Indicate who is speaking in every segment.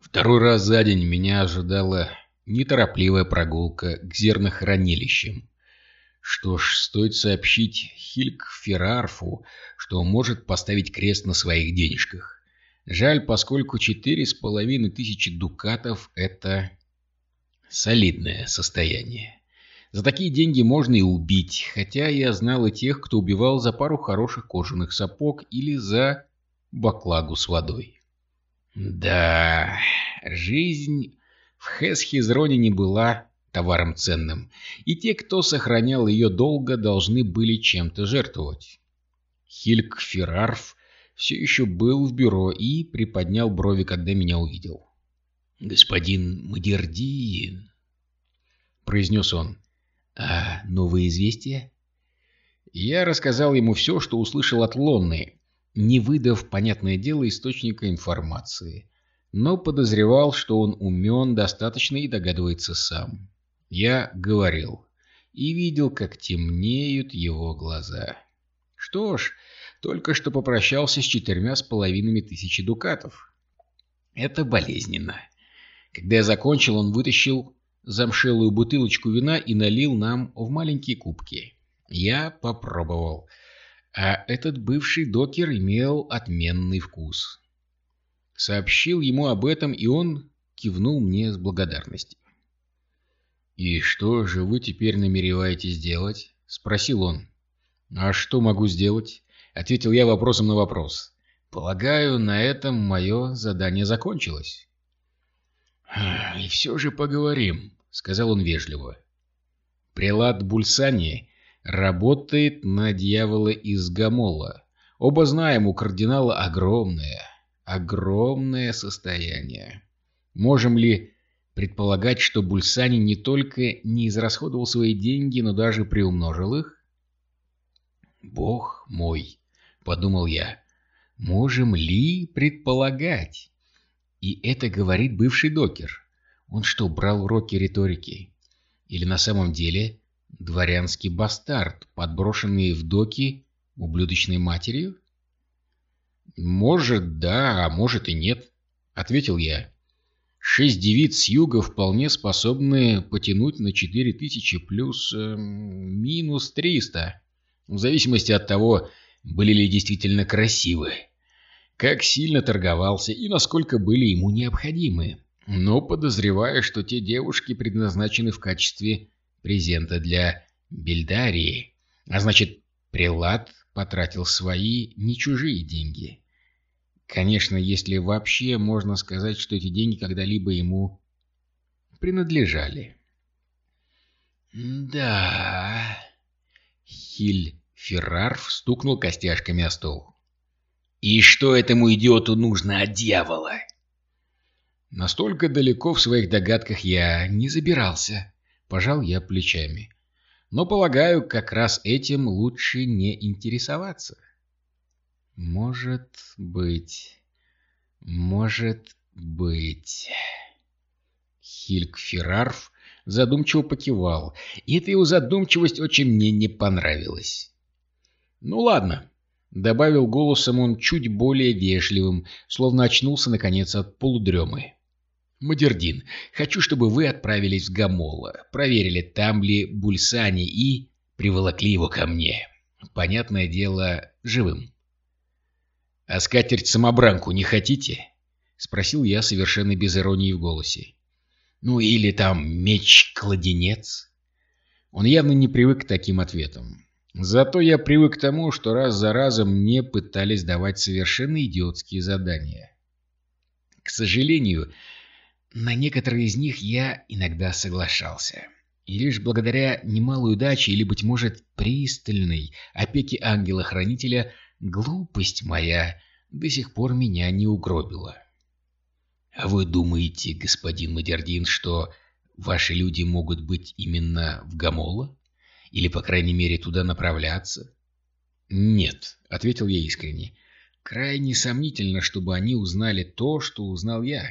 Speaker 1: Второй раз за день меня ожидала неторопливая прогулка к зернохранилищам. Что ж, стоит сообщить Хильк Феррарфу, что он может поставить крест на своих денежках. Жаль, поскольку четыре с половиной тысячи дукатов — это солидное состояние. За такие деньги можно и убить, хотя я знал и тех, кто убивал за пару хороших кожаных сапог или за баклагу с водой. Да, жизнь в Хесхизроне не была товаром ценным, и те, кто сохранял ее долго, должны были чем-то жертвовать. Хильк Феррарф все еще был в бюро и приподнял брови, когда меня увидел. «Господин Мадердин», — произнес он, — «а новые известия?» Я рассказал ему все, что услышал от Лонны, не выдав, понятное дело, источника информации, но подозревал, что он умен достаточно и догадывается сам. Я говорил и видел, как темнеют его глаза. Что ж, только что попрощался с четырьмя с половиной тысячи дукатов. Это болезненно. Когда я закончил, он вытащил замшелую бутылочку вина и налил нам в маленькие кубки. Я попробовал. А этот бывший докер имел отменный вкус. Сообщил ему об этом, и он кивнул мне с благодарностью. «И что же вы теперь намереваетесь делать?» — спросил он. «А что могу сделать?» — ответил я вопросом на вопрос. «Полагаю, на этом мое задание закончилось». «И все же поговорим», — сказал он вежливо. Прелат Бульсани работает на дьявола из Гамола. Оба знаем, у кардинала огромное, огромное состояние. Можем ли предполагать, что Бульсани не только не израсходовал свои деньги, но даже приумножил их? «Бог мой!» — подумал я. «Можем ли предполагать?» И это говорит бывший докер. Он что, брал уроки риторики? Или на самом деле дворянский бастард, подброшенный в доки ублюдочной матерью? «Может, да, а может и нет», — ответил я. Шесть девиц с юга вполне способны потянуть на четыре тысячи плюс э, минус триста, в зависимости от того, были ли действительно красивы, как сильно торговался и насколько были ему необходимы. Но подозреваю, что те девушки предназначены в качестве презента для Бельдарии, а значит, Прилад потратил свои, не чужие деньги. Конечно, если вообще можно сказать, что эти деньги когда-либо ему принадлежали. «Да...» Хиль Феррарф стукнул костяшками о стол. «И что этому идиоту нужно от дьявола?» Настолько далеко в своих догадках я не забирался. Пожал я плечами. Но, полагаю, как раз этим лучше не интересоваться. Может быть... Может быть... Хильк Феррарф задумчиво покивал, и эта его задумчивость очень мне не понравилась. «Ну ладно», — добавил голосом он чуть более вежливым, словно очнулся, наконец, от полудремы. «Мадердин, хочу, чтобы вы отправились в Гамола, проверили, там ли Бульсани и приволокли его ко мне. Понятное дело, живым». «А скатерть-самобранку не хотите?» — спросил я совершенно без иронии в голосе. «Ну или там меч-кладенец?» Он явно не привык к таким ответам. Зато я привык к тому, что раз за разом мне пытались давать совершенно идиотские задания. К сожалению, на некоторые из них я иногда соглашался. И лишь благодаря немалой удаче или, быть может, пристальной опеке ангела-хранителя – Глупость моя до сих пор меня не угробила. А вы думаете, господин Мадердин, что ваши люди могут быть именно в Гамола? Или, по крайней мере, туда направляться? Нет, — ответил я искренне. Крайне сомнительно, чтобы они узнали то, что узнал я.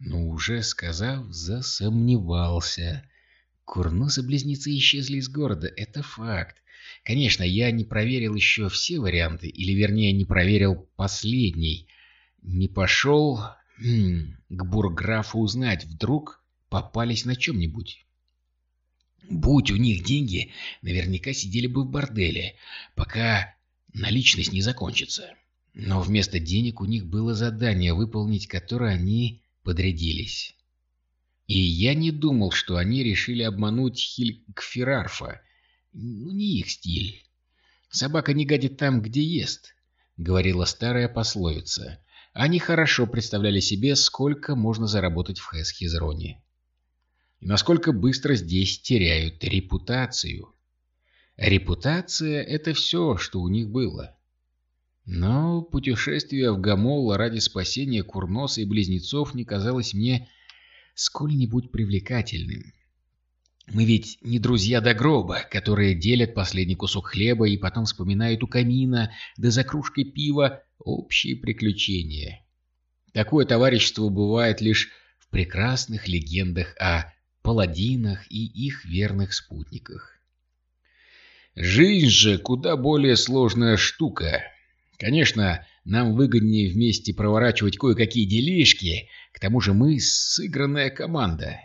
Speaker 1: Но уже сказав, засомневался. Курносы-близнецы исчезли из города, это факт. Конечно, я не проверил еще все варианты, или вернее не проверил последний. Не пошел к бурграфу узнать, вдруг попались на чем-нибудь. Будь у них деньги, наверняка сидели бы в борделе, пока наличность не закончится. Но вместо денег у них было задание, выполнить которое они подрядились. И я не думал, что они решили обмануть Хилькферарфа. Ну, не их стиль. «Собака не гадит там, где ест», — говорила старая пословица. Они хорошо представляли себе, сколько можно заработать в Хесхизроне. И насколько быстро здесь теряют репутацию. Репутация — это все, что у них было. Но путешествие в Гамол ради спасения Курноса и Близнецов не казалось мне сколь-нибудь привлекательным. Мы ведь не друзья до гроба, которые делят последний кусок хлеба и потом вспоминают у камина, да за кружкой пива, общие приключения. Такое товарищество бывает лишь в прекрасных легендах о паладинах и их верных спутниках. Жизнь же куда более сложная штука. Конечно, нам выгоднее вместе проворачивать кое-какие делишки, к тому же мы сыгранная команда.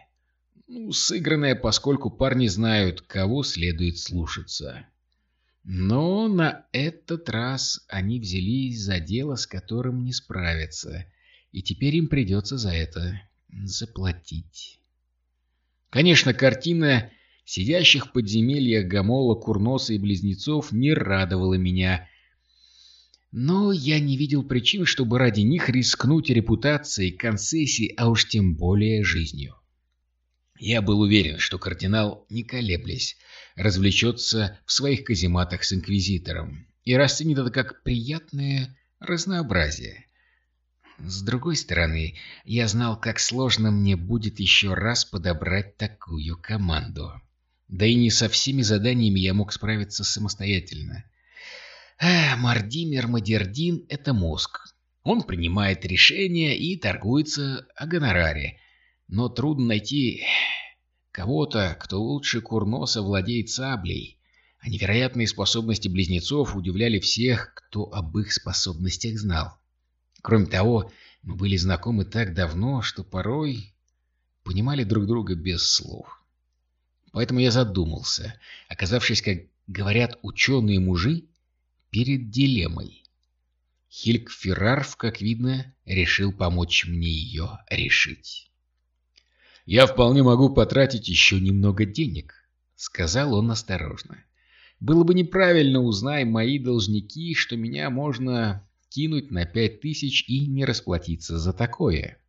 Speaker 1: Ну, сыгранная, поскольку парни знают, кого следует слушаться. Но на этот раз они взялись за дело, с которым не справятся, и теперь им придется за это заплатить. Конечно, картина сидящих в подземельях Гамола, Курноса и Близнецов не радовала меня, но я не видел причин, чтобы ради них рискнуть репутацией, концессией, а уж тем более жизнью. Я был уверен, что кардинал, не колеблясь, развлечется в своих казематах с инквизитором и расценит это как приятное разнообразие. С другой стороны, я знал, как сложно мне будет еще раз подобрать такую команду. Да и не со всеми заданиями я мог справиться самостоятельно. Мардимер Мадердин — это мозг. Он принимает решения и торгуется о гонораре. Но трудно найти кого-то, кто лучше Курноса владеет саблей. А невероятные способности близнецов удивляли всех, кто об их способностях знал. Кроме того, мы были знакомы так давно, что порой понимали друг друга без слов. Поэтому я задумался, оказавшись, как говорят ученые-мужи, перед дилеммой. Хильк Феррарф, как видно, решил помочь мне ее решить. «Я вполне могу потратить еще немного денег», — сказал он осторожно. «Было бы неправильно, узнай мои должники, что меня можно кинуть на пять тысяч и не расплатиться за такое.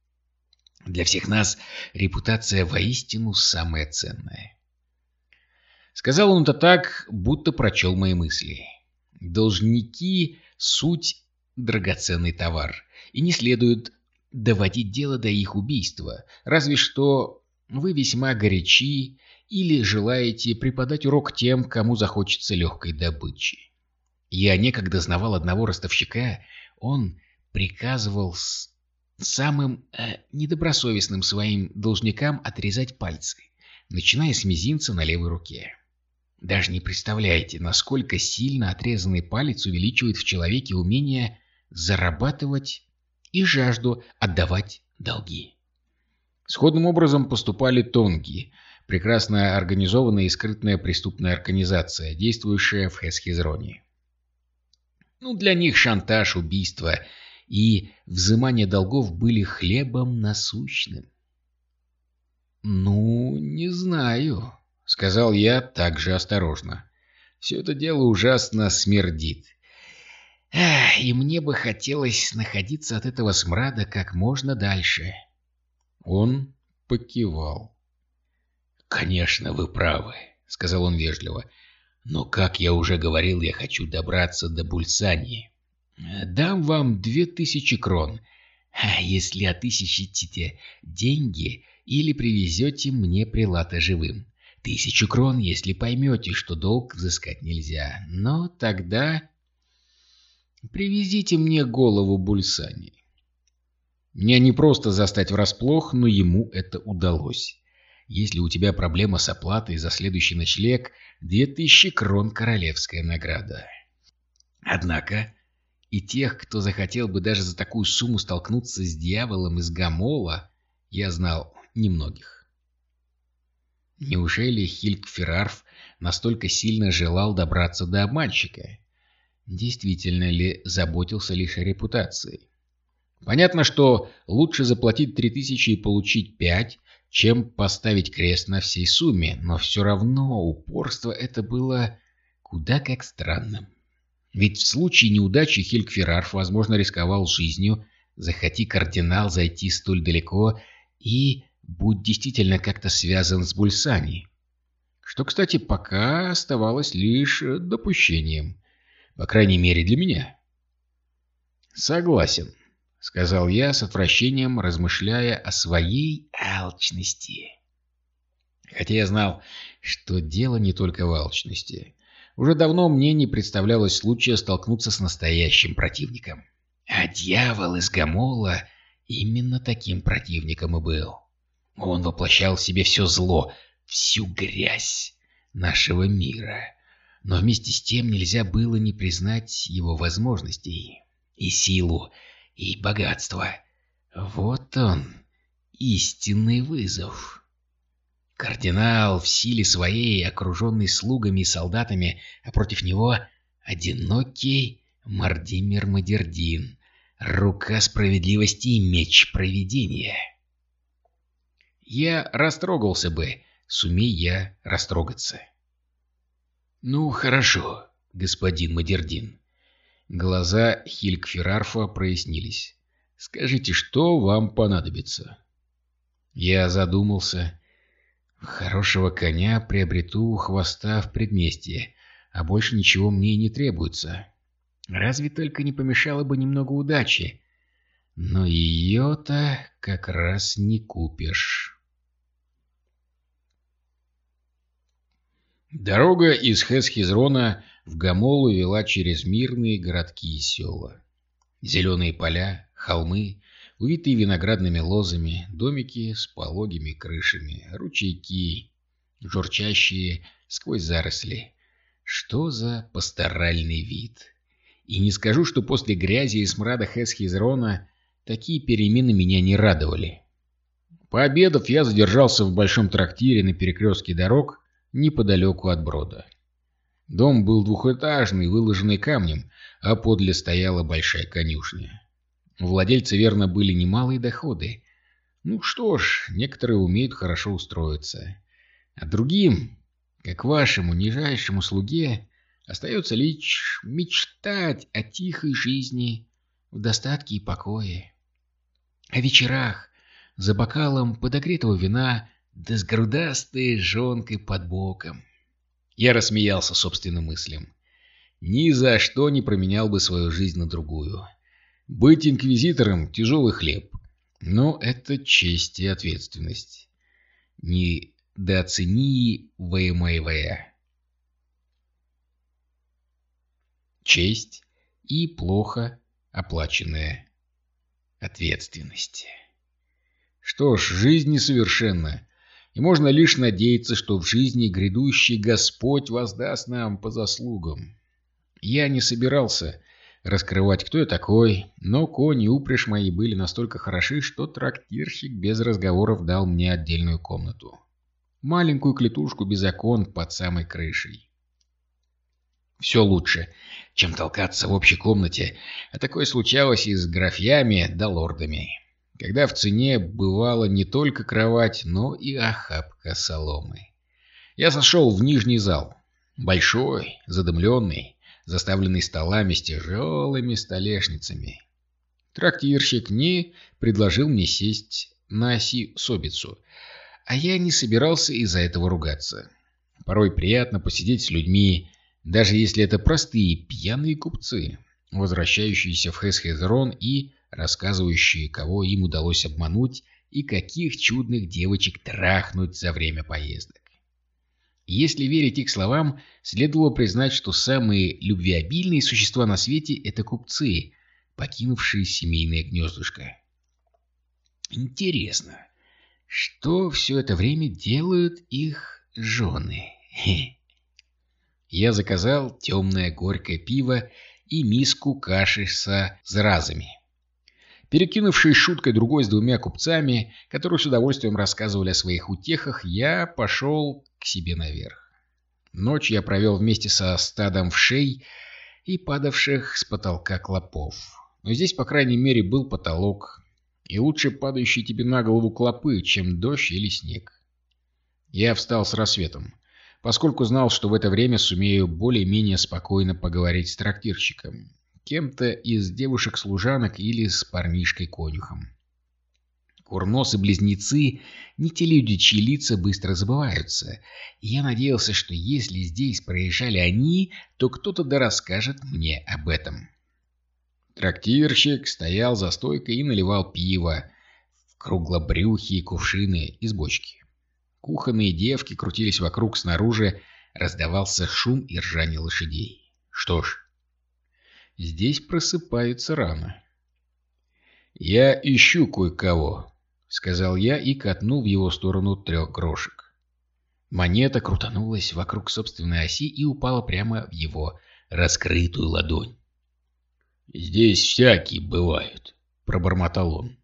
Speaker 1: Для всех нас репутация воистину самая ценная». Сказал он это так, будто прочел мои мысли. Должники — суть драгоценный товар, и не следует доводить дело до их убийства, разве что вы весьма горячи или желаете преподать урок тем, кому захочется легкой добычи. Я некогда знавал одного ростовщика, он приказывал с самым э, недобросовестным своим должникам отрезать пальцы, начиная с мизинца на левой руке. Даже не представляете, насколько сильно отрезанный палец увеличивает в человеке умение зарабатывать и жажду отдавать долги. Сходным образом поступали тонги, прекрасно организованная и скрытная преступная организация, действующая в Хесхизроне. Ну, для них шантаж, убийство и взимание долгов были хлебом насущным. «Ну, не знаю», — сказал я также осторожно. «Все это дело ужасно смердит. Эх, и мне бы хотелось находиться от этого смрада как можно дальше». Он покивал. «Конечно, вы правы», — сказал он вежливо. «Но, как я уже говорил, я хочу добраться до Бульсании. Дам вам две тысячи крон, если отыщете деньги или привезете мне прилата живым. Тысячу крон, если поймете, что долг взыскать нельзя. Но тогда... Привезите мне голову Бульсани. Меня не просто застать врасплох, но ему это удалось. Если у тебя проблема с оплатой за следующий ночлег, две тысячи крон королевская награда. Однако И тех, кто захотел бы даже за такую сумму столкнуться с дьяволом из Гамола, я знал немногих. Неужели Хильк Феррарф настолько сильно желал добраться до обманщика? Действительно ли заботился лишь о репутации? Понятно, что лучше заплатить три тысячи и получить пять, чем поставить крест на всей сумме, но все равно упорство это было куда как странным. Ведь в случае неудачи Хилькферарф, возможно, рисковал жизнью, захоти кардинал зайти столь далеко и будь действительно как-то связан с Бульсани. Что, кстати, пока оставалось лишь допущением. По крайней мере, для меня. Согласен, — сказал я с отвращением, размышляя о своей алчности. Хотя я знал, что дело не только в алчности. Уже давно мне не представлялось случая столкнуться с настоящим противником. А дьявол из Гамола именно таким противником и был. Он воплощал в себе все зло, всю грязь нашего мира. Но вместе с тем нельзя было не признать его возможностей и силу, и богатство. Вот он, истинный вызов. Кардинал в силе своей, окруженный слугами и солдатами, а против него одинокий Мардимир Мадердин, рука справедливости и меч провидения. Я растрогался бы, сумей я растрогаться. «Ну, хорошо, господин Мадердин», Глаза Хилькферарфа прояснились. «Скажите, что вам понадобится?» Я задумался. «Хорошего коня приобрету у хвоста в предместье, а больше ничего мне и не требуется. Разве только не помешало бы немного удачи. Но ее-то как раз не купишь». Дорога из Хесхизрона в Гамолу вела через мирные городки и села. Зеленые поля, холмы, увитые виноградными лозами, домики с пологими крышами, ручейки, журчащие сквозь заросли. Что за пасторальный вид! И не скажу, что после грязи и смрада Хесхизрона такие перемены меня не радовали. Пообедав, я задержался в большом трактире на перекрестке дорог неподалеку от брода. Дом был двухэтажный, выложенный камнем, а подле стояла большая конюшня. У владельца, верно, были немалые доходы. Ну что ж, некоторые умеют хорошо устроиться. А другим, как вашему нижайшему слуге, остается лишь мечтать о тихой жизни в достатке и покое. О вечерах за бокалом подогретого вина да с грудастой жонкой под боком. Я рассмеялся собственным мыслям. Ни за что не променял бы свою жизнь на другую. Быть инквизитором — тяжелый хлеб. Но это честь и ответственность. Не недооцениваемая. Честь и плохо оплаченная ответственность. Что ж, жизнь несовершенна, и можно лишь надеяться, что в жизни грядущий Господь воздаст нам по заслугам. Я не собирался раскрывать, кто я такой, но конь и упряжь мои были настолько хороши, что трактирщик без разговоров дал мне отдельную комнату. Маленькую клетушку без окон под самой крышей. Все лучше, чем толкаться в общей комнате, а такое случалось и с графьями да лордами когда в цене бывала не только кровать, но и охапка соломы. Я сошел в нижний зал. Большой, задымленный, заставленный столами с тяжелыми столешницами. Трактирщик не предложил мне сесть на оси собицу, а я не собирался из-за этого ругаться. Порой приятно посидеть с людьми, даже если это простые пьяные купцы, возвращающиеся в Хесхезрон и рассказывающие, кого им удалось обмануть и каких чудных девочек трахнуть за время поездок. Если верить их словам, следовало признать, что самые любвеобильные существа на свете — это купцы, покинувшие семейное гнездышко. Интересно, что все это время делают их жены? Я заказал темное горькое пиво и миску каши со зразами. Перекинувшись шуткой другой с двумя купцами, которые с удовольствием рассказывали о своих утехах, я пошел к себе наверх. Ночь я провел вместе со стадом вшей и падавших с потолка клопов. Но здесь, по крайней мере, был потолок, и лучше падающий тебе на голову клопы, чем дождь или снег. Я встал с рассветом, поскольку знал, что в это время сумею более-менее спокойно поговорить с трактирщиком, кем-то из девушек-служанок или с парнишкой-конюхом. Курносы-близнецы — не те люди, чьи лица быстро забываются, я надеялся, что если здесь проезжали они, то кто-то да расскажет мне об этом. Трактирщик стоял за стойкой и наливал пиво в круглобрюхие кувшины из бочки. Кухонные девки крутились вокруг снаружи, раздавался шум и ржание лошадей. Что ж, здесь просыпаются рано. «Я ищу кое-кого», — сказал я и катнул в его сторону трех грошек. Монета крутанулась вокруг собственной оси и упала прямо в его раскрытую ладонь. «Здесь всякие бывают», — пробормотал он.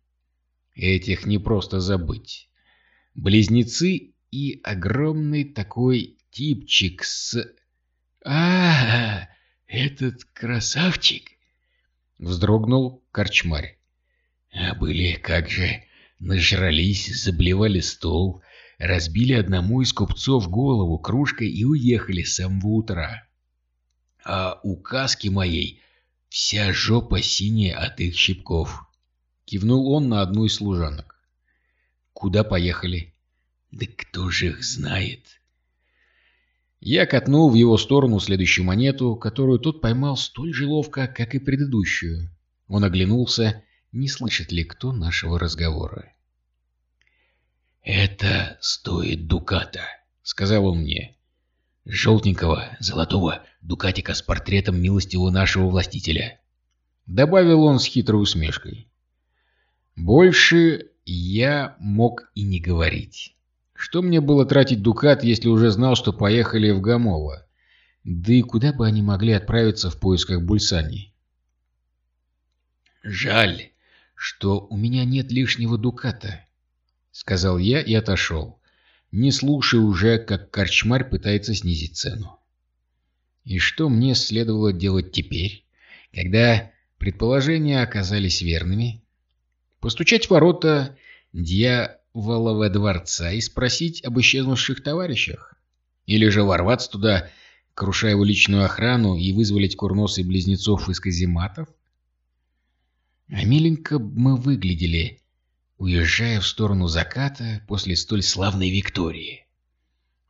Speaker 1: «Этих не просто забыть. Близнецы и огромный такой типчик с... а, -а, -а этот красавчик!» Вздрогнул корчмарь. А были как же, нажрались, заблевали стол, разбили одному из купцов голову кружкой и уехали с самого утра. А у каски моей вся жопа синяя от их щипков. Кивнул он на одну из служанок. Куда поехали? Да кто же их знает? Я катнул в его сторону следующую монету, которую тот поймал столь же ловко, как и предыдущую. Он оглянулся, не слышит ли кто нашего разговора. «Это стоит дуката», — сказал он мне. «Желтенького, золотого дукатика с портретом милостивого нашего властителя», — добавил он с хитрой усмешкой. Больше я мог и не говорить. Что мне было тратить дукат, если уже знал, что поехали в Гамово? Да и куда бы они могли отправиться в поисках Бульсани? «Жаль, что у меня нет лишнего дуката», — сказал я и отошел, не слушая уже, как корчмарь пытается снизить цену. И что мне следовало делать теперь, когда предположения оказались верными? Постучать в ворота Дья Волове дворца и спросить об исчезнувших товарищах? Или же ворваться туда, крушая его личную охрану и вызволить курносый близнецов из казематов? А миленько мы выглядели, уезжая в сторону заката после столь славной Виктории.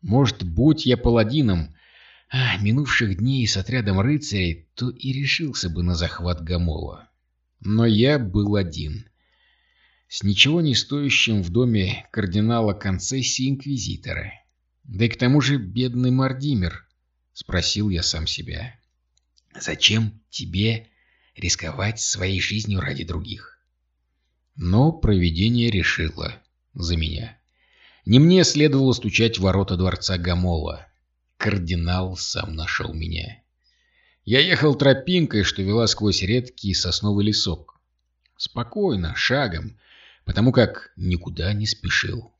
Speaker 1: Может, будь я паладином а, минувших дней с отрядом рыцарей, то и решился бы на захват Гамола. Но я был один — с ничего не стоящим в доме кардинала концессии инквизитора. Да и к тому же бедный Мардимер, спросил я сам себя. Зачем тебе рисковать своей жизнью ради других? Но провидение решило за меня. Не мне следовало стучать в ворота дворца Гамола. Кардинал сам нашел меня. Я ехал тропинкой, что вела сквозь редкий сосновый лесок. Спокойно, шагом, потому как никуда не спешил.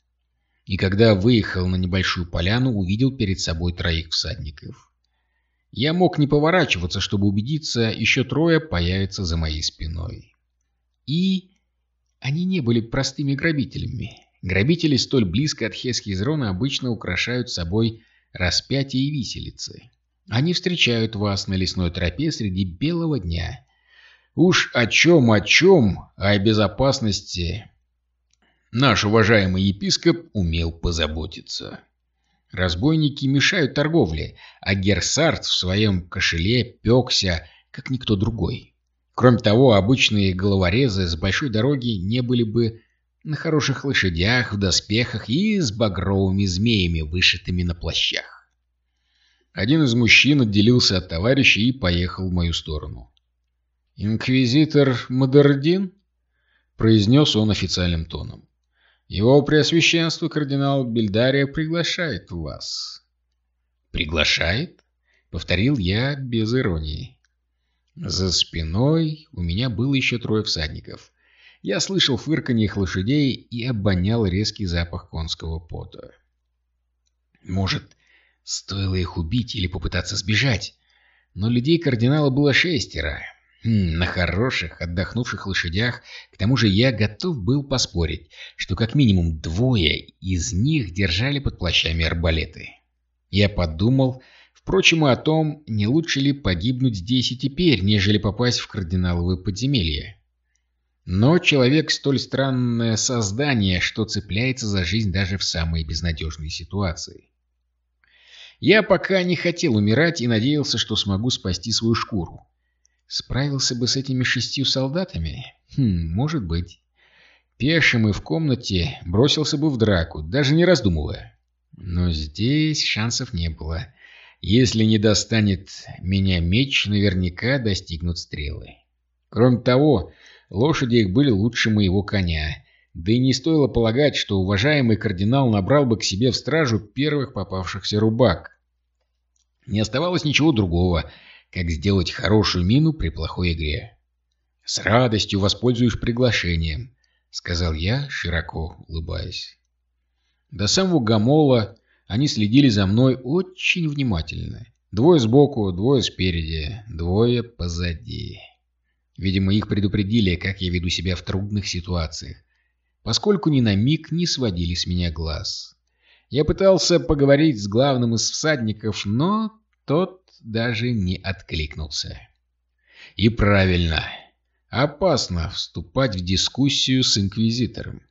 Speaker 1: И когда выехал на небольшую поляну, увидел перед собой троих всадников. Я мог не поворачиваться, чтобы убедиться, еще трое появятся за моей спиной. И они не были простыми грабителями. Грабители столь близко от Хескизрона обычно украшают собой распятие и виселицы. Они встречают вас на лесной тропе среди белого дня. Уж о чем, о чем, о безопасности Наш уважаемый епископ умел позаботиться. Разбойники мешают торговле, а Герсарт в своем кошеле пекся, как никто другой. Кроме того, обычные головорезы с большой дороги не были бы на хороших лошадях, в доспехах и с багровыми змеями, вышитыми на плащах. Один из мужчин отделился от товарища и поехал в мою сторону. «Инквизитор Модердин?» — произнес он официальным тоном. Его Преосвященство кардинал Бельдария приглашает вас. «Приглашает?» — повторил я без иронии. За спиной у меня было еще трое всадников. Я слышал фырканье их лошадей и обонял резкий запах конского пота. Может, стоило их убить или попытаться сбежать? Но людей кардинала было шестеро. Хм, на хороших, отдохнувших лошадях. К тому же я готов был поспорить, что как минимум двое из них держали под плащами арбалеты. Я подумал, впрочем, и о том, не лучше ли погибнуть здесь и теперь, нежели попасть в кардиналовое подземелье. Но человек столь странное создание, что цепляется за жизнь даже в самой безнадежной ситуации. Я пока не хотел умирать и надеялся, что смогу спасти свою шкуру. Справился бы с этими шестью солдатами? Хм, может быть. Пешим и в комнате бросился бы в драку, даже не раздумывая. Но здесь шансов не было. Если не достанет меня меч, наверняка достигнут стрелы. Кроме того, лошади их были лучше моего коня. Да и не стоило полагать, что уважаемый кардинал набрал бы к себе в стражу первых попавшихся рубак. Не оставалось ничего другого, как сделать хорошую мину при плохой игре. «С радостью воспользуюсь приглашением», — сказал я, широко улыбаясь. До самого Гамола они следили за мной очень внимательно. Двое сбоку, двое спереди, двое позади. Видимо, их предупредили, как я веду себя в трудных ситуациях, поскольку ни на миг не сводили с меня глаз. Я пытался поговорить с главным из всадников, но тот даже не откликнулся. И правильно. Опасно вступать в дискуссию с инквизитором.